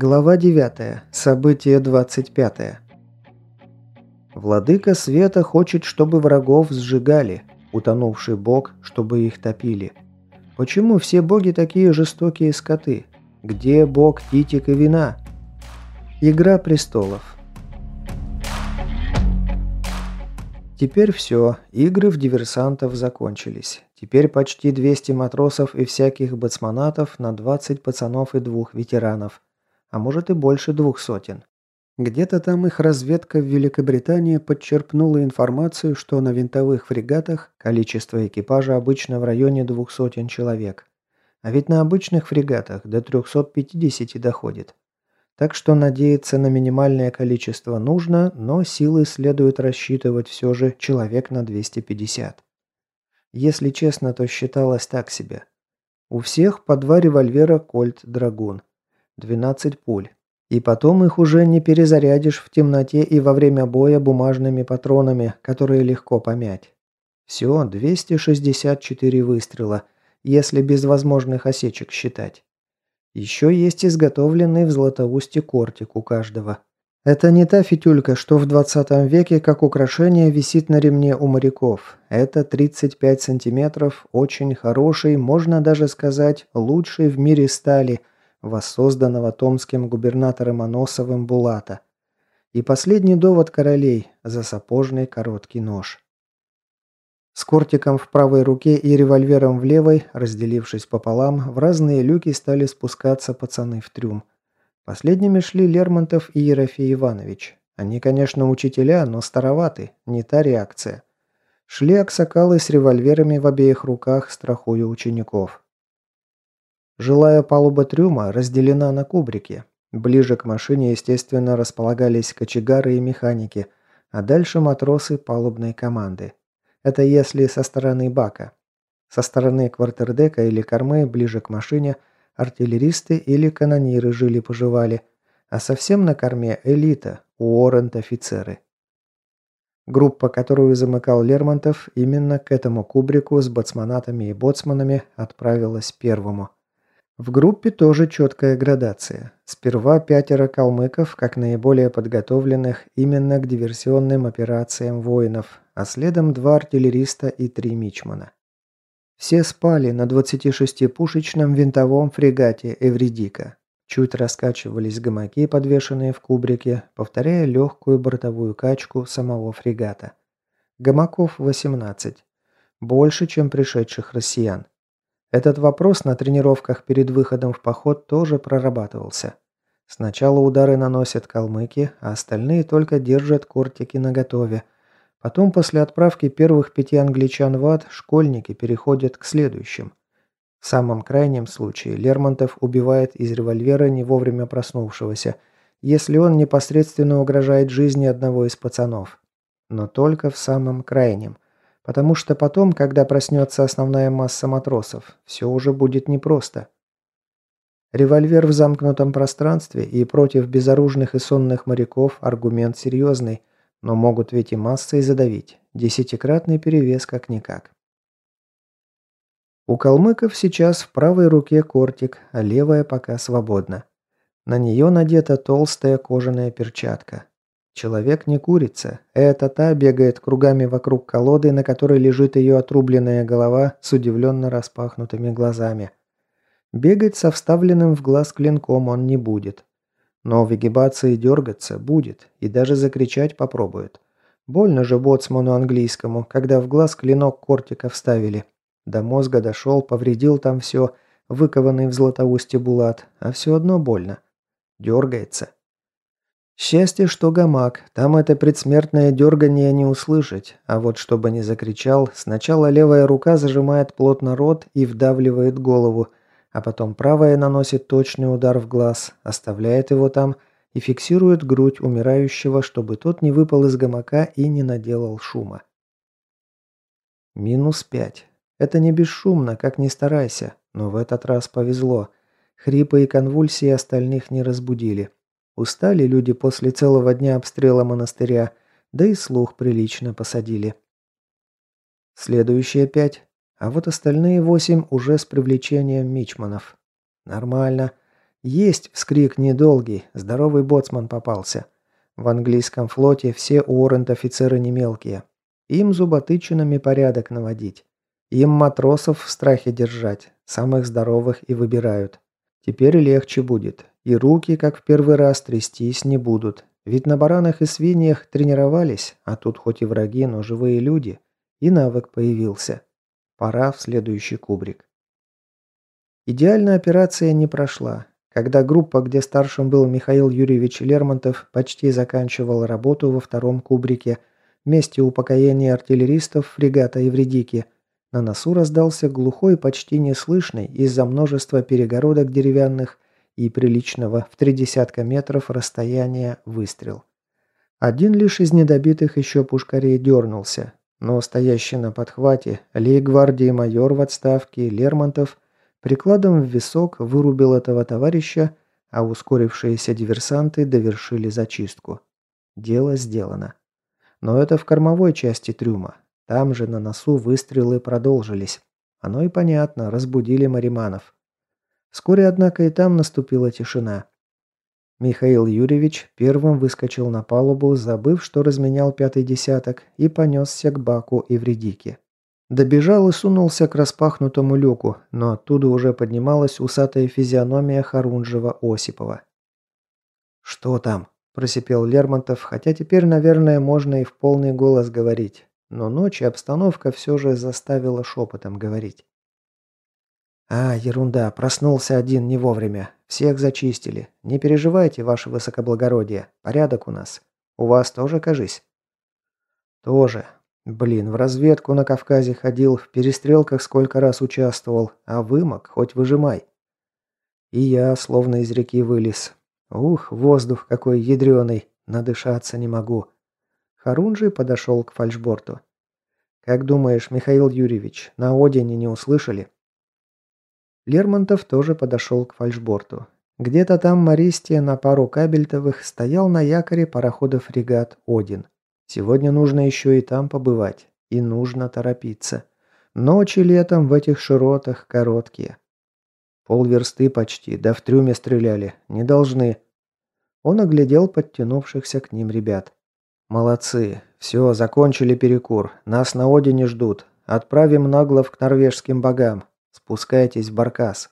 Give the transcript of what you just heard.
Глава 9. Событие 25. Владыка света хочет, чтобы врагов сжигали, утонувший бог, чтобы их топили. Почему все боги такие жестокие скоты? Где бог Титик и Вина? Игра престолов. Теперь все, игры в диверсантов закончились. Теперь почти 200 матросов и всяких бацманатов на 20 пацанов и двух ветеранов – а может и больше двух сотен. Где-то там их разведка в Великобритании подчерпнула информацию, что на винтовых фрегатах количество экипажа обычно в районе двух сотен человек. А ведь на обычных фрегатах до 350 доходит. Так что надеяться на минимальное количество нужно, но силы следует рассчитывать все же человек на 250. Если честно, то считалось так себе. У всех по два револьвера «Кольт Драгун». 12 пуль. И потом их уже не перезарядишь в темноте и во время боя бумажными патронами, которые легко помять. Все, 264 выстрела, если без возможных осечек считать. Еще есть изготовленный в Златоусте кортик у каждого. Это не та фитюлька, что в 20 веке как украшение висит на ремне у моряков. Это 35 сантиметров, очень хороший, можно даже сказать, лучший в мире стали – воссозданного томским губернатором Аносовым Булата. И последний довод королей за сапожный короткий нож. С кортиком в правой руке и револьвером в левой, разделившись пополам, в разные люки стали спускаться пацаны в трюм. Последними шли Лермонтов и Ерофей Иванович. Они, конечно, учителя, но староваты, не та реакция. Шли аксакалы с револьверами в обеих руках, страхуя учеников. Жилая палуба трюма разделена на кубрики. Ближе к машине, естественно, располагались кочегары и механики, а дальше матросы палубной команды. Это если со стороны бака. Со стороны квартердека или кормы, ближе к машине, артиллеристы или канониры жили-поживали, а совсем на корме элита, уоррент-офицеры. Группа, которую замыкал Лермонтов, именно к этому кубрику с боцманатами и боцманами отправилась первому – в группе тоже четкая градация. Сперва пятеро калмыков, как наиболее подготовленных именно к диверсионным операциям воинов, а следом два артиллериста и три мичмана. Все спали на 26-пушечном винтовом фрегате «Эвредика». Чуть раскачивались гамаки, подвешенные в кубрике, повторяя легкую бортовую качку самого фрегата. Гамаков 18. Больше, чем пришедших россиян. Этот вопрос на тренировках перед выходом в поход тоже прорабатывался. Сначала удары наносят калмыки, а остальные только держат кортики наготове. Потом, после отправки первых пяти англичан в ад, школьники переходят к следующим. В самом крайнем случае Лермонтов убивает из револьвера не вовремя проснувшегося, если он непосредственно угрожает жизни одного из пацанов. Но только в самом крайнем – Потому что потом, когда проснется основная масса матросов, все уже будет непросто. Револьвер в замкнутом пространстве и против безоружных и сонных моряков аргумент серьезный, но могут ведь и массой задавить. Десятикратный перевес как-никак. У калмыков сейчас в правой руке кортик, а левая пока свободна. На нее надета толстая кожаная перчатка. Человек не курица. Это та бегает кругами вокруг колоды, на которой лежит ее отрубленная голова с удивленно распахнутыми глазами. Бегать со вставленным в глаз клинком он не будет. Но в эгибации дергаться будет и даже закричать попробует. Больно же боцману английскому, когда в глаз клинок кортика вставили. До мозга дошел, повредил там все, выкованный в златоусте булат, а все одно больно. Дергается. Счастье, что гамак, там это предсмертное дергание не услышать, а вот чтобы не закричал, сначала левая рука зажимает плотно рот и вдавливает голову, а потом правая наносит точный удар в глаз, оставляет его там и фиксирует грудь умирающего, чтобы тот не выпал из гамака и не наделал шума. Минус пять. Это не бесшумно, как ни старайся, но в этот раз повезло. Хрипы и конвульсии остальных не разбудили. Устали люди после целого дня обстрела монастыря, да и слух прилично посадили. Следующие пять, а вот остальные восемь уже с привлечением мичманов. Нормально. Есть вскрик недолгий, здоровый боцман попался. В английском флоте все уоррент-офицеры не мелкие. Им зуботычинами порядок наводить. Им матросов в страхе держать, самых здоровых и выбирают. Теперь легче будет, и руки, как в первый раз, трястись не будут. Ведь на баранах и свиньях тренировались, а тут хоть и враги, но живые люди. И навык появился. Пора в следующий кубрик. Идеальная операция не прошла. Когда группа, где старшим был Михаил Юрьевич Лермонтов, почти заканчивала работу во втором кубрике, месте упокоения артиллеристов фрегата Евредики – на носу раздался глухой, почти неслышный из-за множества перегородок деревянных и приличного в три десятка метров расстояния выстрел. Один лишь из недобитых еще пушкарей дернулся, но стоящий на подхвате лейгвардии майор в отставке Лермонтов прикладом в висок вырубил этого товарища, а ускорившиеся диверсанты довершили зачистку. Дело сделано. Но это в кормовой части трюма. Там же на носу выстрелы продолжились. Оно и понятно, разбудили мариманов. Вскоре, однако, и там наступила тишина. Михаил Юрьевич первым выскочил на палубу, забыв, что разменял пятый десяток, и понесся к баку и вредике. Добежал и сунулся к распахнутому люку, но оттуда уже поднималась усатая физиономия Харунжева Осипова. «Что там?» – просипел Лермонтов, хотя теперь, наверное, можно и в полный голос говорить. Но ночь и обстановка все же заставила шепотом говорить. «А, ерунда, проснулся один не вовремя. Всех зачистили. Не переживайте, ваше высокоблагородие. Порядок у нас. У вас тоже, кажись?» «Тоже. Блин, в разведку на Кавказе ходил, в перестрелках сколько раз участвовал, а вымок хоть выжимай». И я словно из реки вылез. Ух, воздух какой ядреный, надышаться не могу. Харунжий подошел к фальшборту. «Как думаешь, Михаил Юрьевич, на Одине не услышали?» Лермонтов тоже подошел к фальшборту. Где-то там Мористия на пару кабельтовых стоял на якоре парохода фрегат «Один». Сегодня нужно еще и там побывать. И нужно торопиться. Ночи летом в этих широтах короткие. Полверсты почти, да в трюме стреляли. Не должны. Он оглядел подтянувшихся к ним ребят. «Молодцы. Все, закончили перекур. Нас на Одине ждут. Отправим наглов к норвежским богам. Спускайтесь в баркас».